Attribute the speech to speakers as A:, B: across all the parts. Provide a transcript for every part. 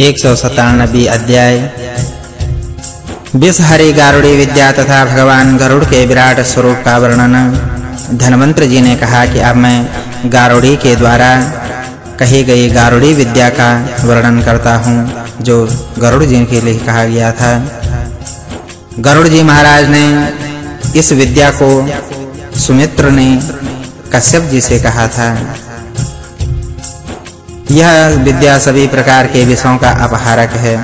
A: 197 अध्याय। विषहरि गारुड़ी विद्या तथा भगवान गरुड़ के विराट स्वरूप का वर्णन। धनवंतर जी ने कहा कि अब मैं गारुड़ी के द्वारा कही गई गारुड़ी विद्या का वर्णन करता हूँ, जो गरुड़ जी के लिए कहा गया था। गरुड़ जी महाराज ने इस विद्या को सुमित्र ने कश्यप जी से कहा था। यह विद्या सभी प्रकार के विषयों का अपहारक है।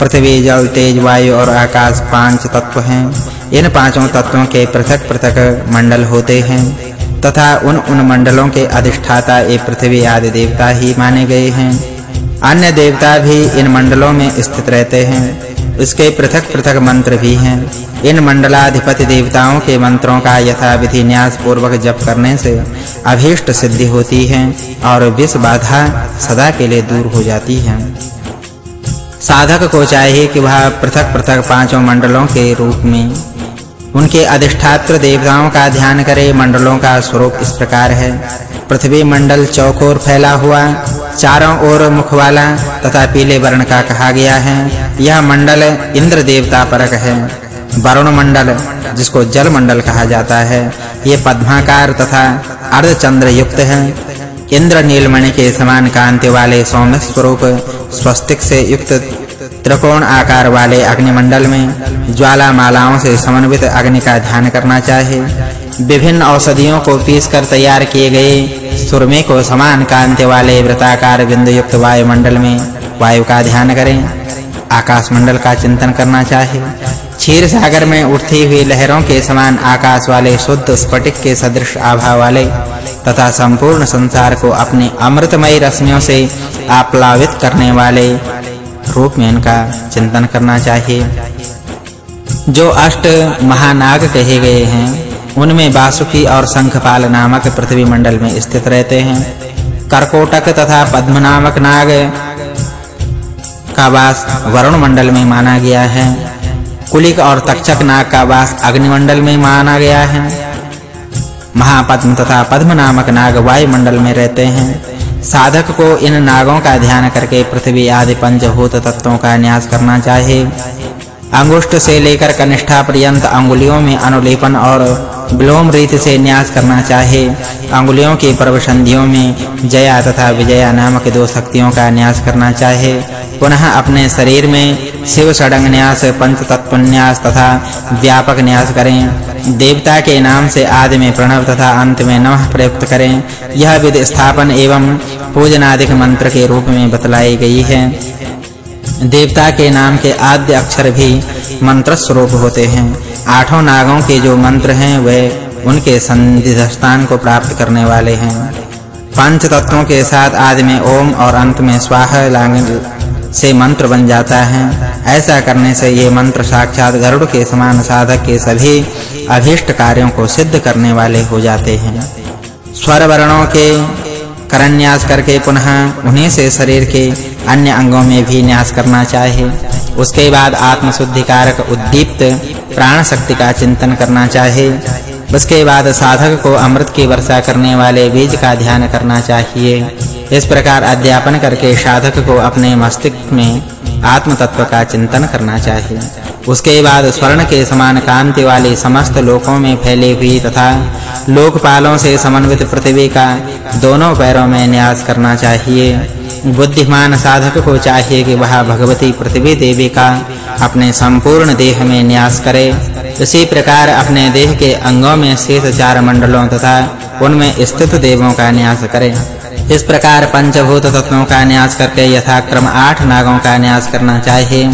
A: पृथ्वी, जल, तेज, वायु और आकाश पाँच तत्व हैं। इन पाँचों तत्वों के पृथक-पृथक मंडल होते हैं, तथा उन उन मंडलों के अधिष्ठाता ये पृथ्वी आदि देवता ही माने गए हैं। अन्य देवता भी इन मंडलों में स्थित रहते हैं, इसके पृथक-पृथक मंत्र भी हैं। इन मंडलाधिपति देवताओं के मंत्रों का यथा विधि न्यास पूर्वक जप करने से अभीष्ट सिद्धि होती है और विष बाधा सदा के लिए दूर हो जाती है। साधक को चाहिए कि वह पृथक-पृथक पाँचों मंडलों के रूप में उनके अधिष्ठात्र देवताओं का ध्यान करे। मंडलों का स्वरूप इस प्रकार है। पृथ्वी मंडल चौकोर फैला हुआ, चारों ओर मुख वाला तथा पीले वर्ण का कहा गया है। यह मंडल इंद्र देवता परक है। वरुण मंडल जिसको जल मंडल कहा जाता है। ये पद्माकार तथा अर्धचंद्र युक्त है। इंद्र नीलमणि के समान कांति वाले सौम्य स्वरूप स्वस्तिक से युक्त त्रिकोण आकार वाले अग्निमंडल में ज्वाला मालाओं से समन्वित अग्नि का ध्यान करना चाहिए विभिन्न औषधियों को पीसकर तैयार किए गए सुरमे को समान कांति वाले वृत्ताकार बिंदु युक्त वायुमंडल में वायु का ध्यान करें। आकाश मंडल का चिंतन करना चाहिए क्षीर सागर में उठती हुई लहरों के समान आकाश वाले शुद्ध स्फटिक के सदृश आभा वाले तथा संपूर्ण संसार को अपनी अमृतमय रश्मियों से आप्लावित करने वाले रूप में इनका चिंतन करना चाहिए। जो अष्ट महानाग कहे गए हैं, उनमें वासुकी और शंखपाल नामक पृथ्वी मंडल में स्थित रहते हैं। करकोटक तथा पद्म नामक नाग का वास वरुण मंडल में माना गया है। कुलिक और तक्षक नाग का वास अग्निमंडल में माना गया है। महापद्म तथा पद्म नामक नाग वायुमंडल में रहते हैं। साधक को इन नागों का ध्यान करके पृथ्वी आदि पंचभूत तत्वों का न्यास करना चाहिए। अंगुष्ठ से लेकर कनिष्ठा पर्यंत अंगुलियों में अनुलेपन और विलोम रीति से न्यास करना चाहिए। अंगुलियों की परवसंधियों में जया तथा विजया नामक दो शक्तियों का न्यास करना चाहिए। पुनः अपने शरीर में शिव षडंग न्यास पंच तत्व न्यास तथा व्यापक न्यास करें। देवता के नाम से आदि में प्रणव तथा अंत में नमः प्रयुक्त करें। यह विधि स्थापन एवं पूजनादिक मंत्र के रूप में बतलाई गई है। देवता के नाम के आद्य अक्षर भी मंत्र स्वरूप होते हैं। आठों नागों के जो मंत्र हैं, वे उनके संधि स्थान को प्राप्त करने वाले हैं। पंच तत्वों के साथ आदि में ओम और अंत में स्वाहा से मंत्र बन जाता है। ऐसा करने से ये मंत्र साक्षात गरुड़ के समान साधक के सभी अभीष्ट कार्यों को सिद्ध करने वाले हो जाते हैं। स्वर वर्णों के करन्यास करके पुनः उन्हीं से शरीर के अन्य अंगों में भी न्यास करना चाहिए। उसके बाद आत्म शुद्धि कारक उद्दीप्त प्राण शक्ति का चिंतन करना चाहिए। उसके बाद साधक को अमृत की वर्षा करने वाले बीज का ध्यान करना चाहिए। इस प्रकार अध्यापन करके साधक को अपने मस्तिष्क में आत्म तत्व का चिंतन करना चाहिए। उसके बाद स्वर्ण के समान कांति वाले समस्त लोकों में फैली हुई तथा लोकपालों से समन्वित पृथ्वी का दोनों पैरों में न्यास करना चाहिए। बुद्धिमान साधक को चाहिए कि वह भगवती पृथ्वी देवी का अपने संपूर्ण देह में न्यास करे। इसी प्रकार अपने देह के अंगों में शेष चार मंडलों तथा उनमें स्थित देवों का न्यास करें। इस प्रकार पंचभूत तत्वों का न्यास करके यथाक्रम आठ नागों का न्यास करना चाहिए।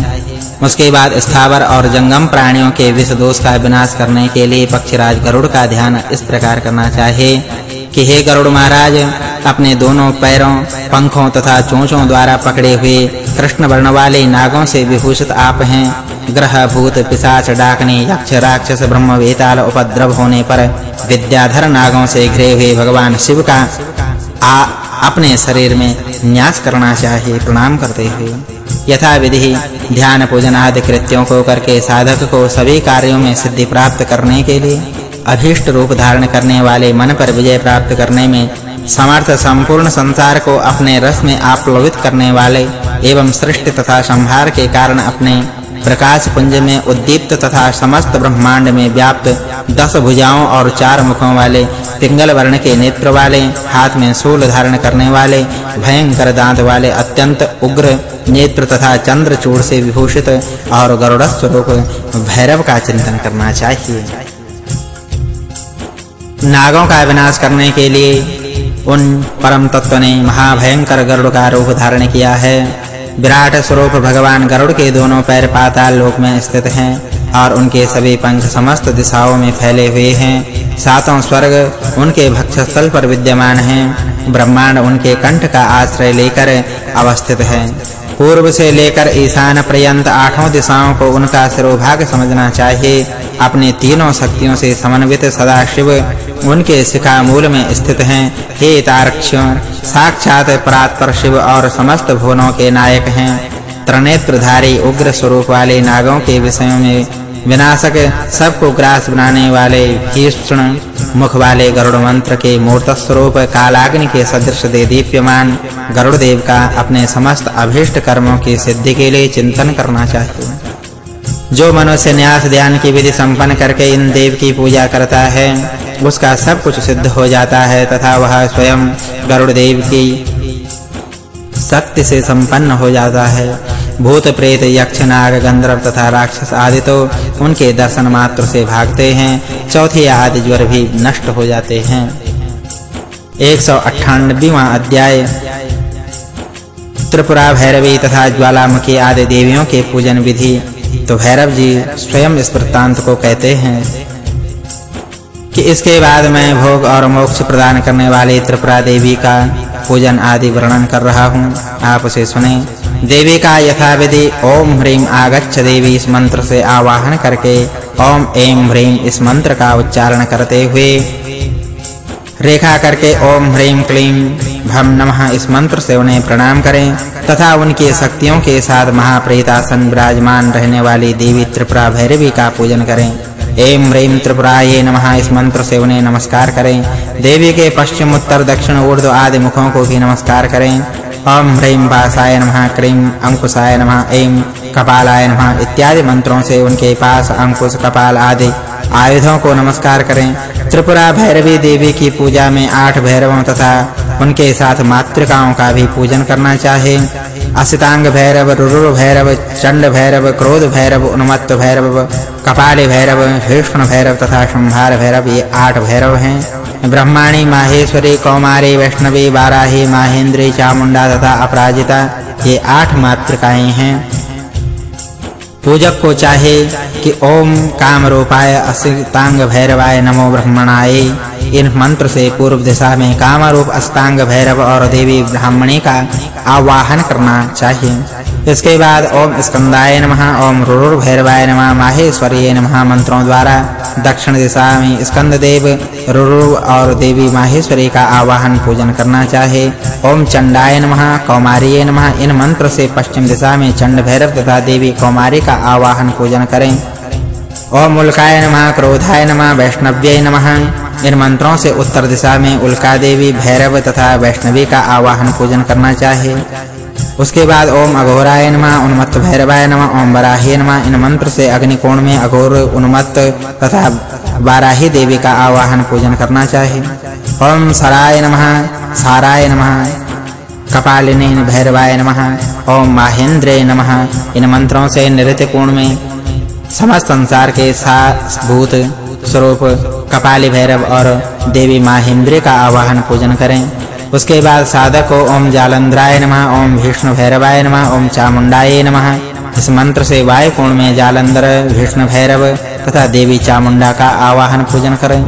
A: उसके बाद स्थावर और जंगम प्राणियों के विष दोष का विनाश करने के लिए पक्षराज गरुड़ का ध्यान इस प्रकार करना चाहिए। कि हे गरुड़ महाराज, अपने दोनों पैरों, पंखों तथा चोंचों द्वारा पकड़े हुए कृष्ण वर्ण वाले नागों से विभूषित आप हैं। ग्रह भूत पिशाच डाकनी, यक्ष राक्षस ब्रह्म वेताल उपद्रव होने पर विद्याधर नागों से घिरे हुए भगवान शिव का आ, अपने शरीर में न्यास करना चाहिए, प्रणाम करते हुए। यथा विधि ध्यान पूजन आदि कृत्यों को करके साधक को सभी कार्यों में सिद्धि प्राप्त करने के लिए अभीष्ट रूप धारण करने वाले मन पर विजय प्राप्त करने में समर्थ संपूर्ण संसार को अपने रस में आप्लवित करने वाले एवं सृष्टि तथा संहार के कारण अपने प्रकाश पुंज में उद्दीप्त तथा समस्त ब्रह्मांड में व्याप्त दस भुजाओं और चार मुखों वाले पिंगल वर्ण के नेत्र वाले, हाथ में शूल धारण करने वाले, भयंकर दांत वाले अत्यंत उग्र नेत्र तथा चंद्रचूड़ से विभूषित और गरुड़ स्वरूप भैरव का चिंतन करना चाहिए। नागों का विनाश करने के लिए उन परम तत्व ने महाभयंकर गरुड़ का रूप धारण किया है। विराट स्वरूप भगवान गरुड़ के दोनों पैर पाताल लोक में स्थित हैं और उनके सभी पंख समस्त दिशाओं में फैले हुए हैं। सातों स्वर्ग उनके भक्षस्थल पर विद्यमान हैं। ब्रह्मांड उनके कंठ का आश्रय लेकर अवस्थित है। पूर्व से लेकर ईशान पर्यंत आठों दिशाओं को उनका सिरोभाग समझना चाहिए। अपने तीनों शक्तियों से समन्वित सदा शिव उनके शिखा मूल में स्थित हैं। हे तारक्ष्यों, साक्षात परात्पर शिव और समस्त भुवनों के नायक हैं। त्रिनेत्रधारी उग्र स्वरूप वाले नागों के विषय में विनाशक सबको ग्रास बनाने वाले भीषण मुख वाले गरुड़ मंत्र के मूर्त स्वरूप कालाग्नि के सदृश दे दीप्यमान गरुड़ देव का अपने समस्त अभीष्ट कर्मों की सिद्धि के लिए चिंतन करना चाहिए जो मनुष्य न्यास ध्यान की विधि संपन्न करके इन देव की पूजा करता है, उसका सब कुछ सिद्ध हो जाता है तथा वह स्वयं गरुड़ देव की शक्ति से संपन्न हो जाता है। भूत प्रेत, यक्ष, नाग, गंधर्व तथा राक्षस आदि तो उनके दर्शन मात्र से भागते हैं। चौथे आदि ज्वर भी नष्ट हो जाते हैं। 198वां अध्याय। त्रिपुरा भैरवी तथा ज्वालामुखी आदि देवियों के पूजन विधि। तो भैरव जी स्वयं इस वृत्तांत को कहते हैं कि इसके बाद मैं भोग और मोक्ष प्रदान करने वाली त्रिपुरा देवी का पूजन आदि वर्णन कर रहा हूँ। आप उसे सुने। देवी का यथाविधि, ओम ह्रीम आगच्छ देवी इस मंत्र से आवाहन करके, ओम ऐम ह्रीम इस मंत्र का उच्चारण करते हुए। रेखा करके ओम ह्रीम क्लीम भम नमः इस मंत्र से उन्हें प्रणाम करें, तथा उनकी शक्तियों के साथ महाप्रेतासन विराजमान रहने वाली देवी त्रिपुरा भैरवी का पूजन करें। ऐम ह्रीम त्रिपुराये नमः इस मंत्र से उन्हें नमस्कार करें। देवी के पश्चिम, उत्तर, दक्षिण, ऊर्ध्व आदि मुखों को भी नमस्कार करें। ओम ह्रीम वासाय नमः क्रीम अंकुशाय नमः ऐम कपालाय नमः इत्यादि मंत्रों से उनके पास अंकुश, कपाल आदि आयुधों को नमस्कार करें। त्रिपुरा भैरवी देवी की पूजा में आठ भैरवों तथा उनके साथ मातृकाओं का भी पूजन करना चाहिए असितांग भैरव, रुरुर भैरव, चंड भैरव, क्रोध भैरव, उन्मत्त भैरव, कपाली भैरव भीष्ण भैरव तथा संहार भैरव ये आठ भैरव हैं। ब्रह्माणी माहेश्वरी कौमारी वैष्णवी वाराही माहेंद्री चामुंडा तथा अपराजिता, ये आठ मातृकाएँ हैं। पूजक को चाहे कि ओम काम रूपाय असितांग भैरवाय नमो ब्रह्मणाय। इन मंत्र से पूर्व दिशा में काम रूप अस्तांग भैरव और देवी ब्राह्मणी का आवाहन करना चाहिए। इसके बाद ओम स्कंदाय नमः, ओम रुरुर भैरवाय नमः, माहेश्वरीय नमः मंत्रों द्वारा दक्षिण दिशा में स्कंद देव रुरुर और देवी माहेश्वरी का आवाहन पूजन करना चाहे। ओम चंडाय नमः, कौमारीय नमः, इन मंत्र से पश्चिम दिशा में चंड भैरव तथा देवी कौमारी का आवाहन पूजन करें। ओम उल्काय नमः, क्रोधाय नमः, वैष्णव्यै नमः, इन मंत्रों से उत्तर दिशा में उल्का देवी भैरव तथा वैष्णवी का आवाहन पूजन करना चाहिए उसके बाद ओम अघोराय नमः, उन्मत्त भैरवाय नमः, ओम वराही नमः। इन मंत्र से अग्निकोण में अघोर, उन्मत्त तथा बाराही देवी का आवाहन पूजन करना चाहिए। ओम सराय नमः, साराय नमः। कपालिनी भैरवाय नमः। ओम माहेंद्रे नमः। इन मंत्रों से नृत्य कोण में समस्त संसार के भूत स्वरूप कपाली भैरव और देवी माहेंद्र का आवाहन पूजन करें। उसके बाद साधक को ओम जालंधराय नमः, ओम भीष्म भैरवाय नमः, ओम चामुंडाय नमः। इस मंत्र से वायु कोण में जालंधर भीष्म भैरव तथा देवी चामुंडा का आवाहन पूजन करें।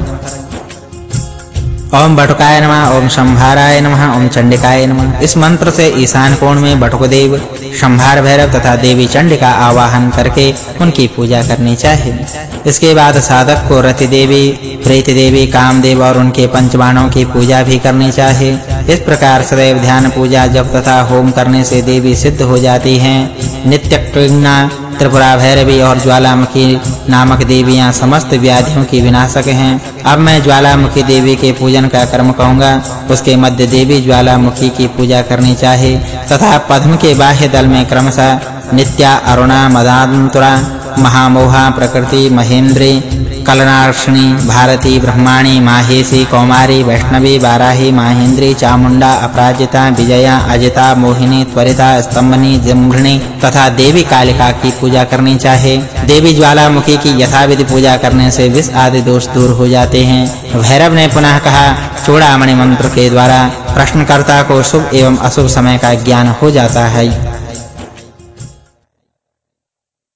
A: ओम बटुकाय नमः, ओम शंभाराय नमः, ओम चंडिकाय नमः। इस मंत्र से ईशान कोण में बटुकदेव शंभार भैरव तथा देवी चंडिका आवाहन करके उनकी पूजा करनी चाहिए। इसके बाद साधक को रति देवी, प्रीति देवी, कामदेव और उनके पंचबाणों की पूजा भी करनी चाहिए। इस प्रकार सदैव ध्यान पूजा, जप तथा होम करने से देवी सिद्ध हो जाती हैं। नित्य त्रिपुरा भैरवी और ज्वालामुखी नामक देवियाँ समस्त व्याधियों की विनाशक हैं। अब मैं ज्वालामुखी देवी के पूजन का कर्म कहूँगा उसके मध्य देवी ज्वालामुखी की पूजा करनी चाहिए तथा पद्म के बाह्य दल में क्रमशः नित्या अरुणा मदांतुरा, महामोहा प्रकृति महेंद्री कलनार्षणी, भारती, ब्रह्माणी, माहेशी, कौमारी, वैष्णवी बाराही माहेंद्री चामुंडा अपराजिता, विजया, अजिता, मोहिनी, त्वरिता स्तंभनी जम्भणी तथा देवी कालिका की पूजा करनी चाहिए देवी ज्वालामुखी की यथाविधि पूजा करने से विष आदि दोष दूर हो जाते हैं। भैरव ने पुनः कहा, चूड़ामणि मंत्र के द्वारा प्रश्नकर्ता को शुभ एवं अशुभ समय का ज्ञान हो जाता है।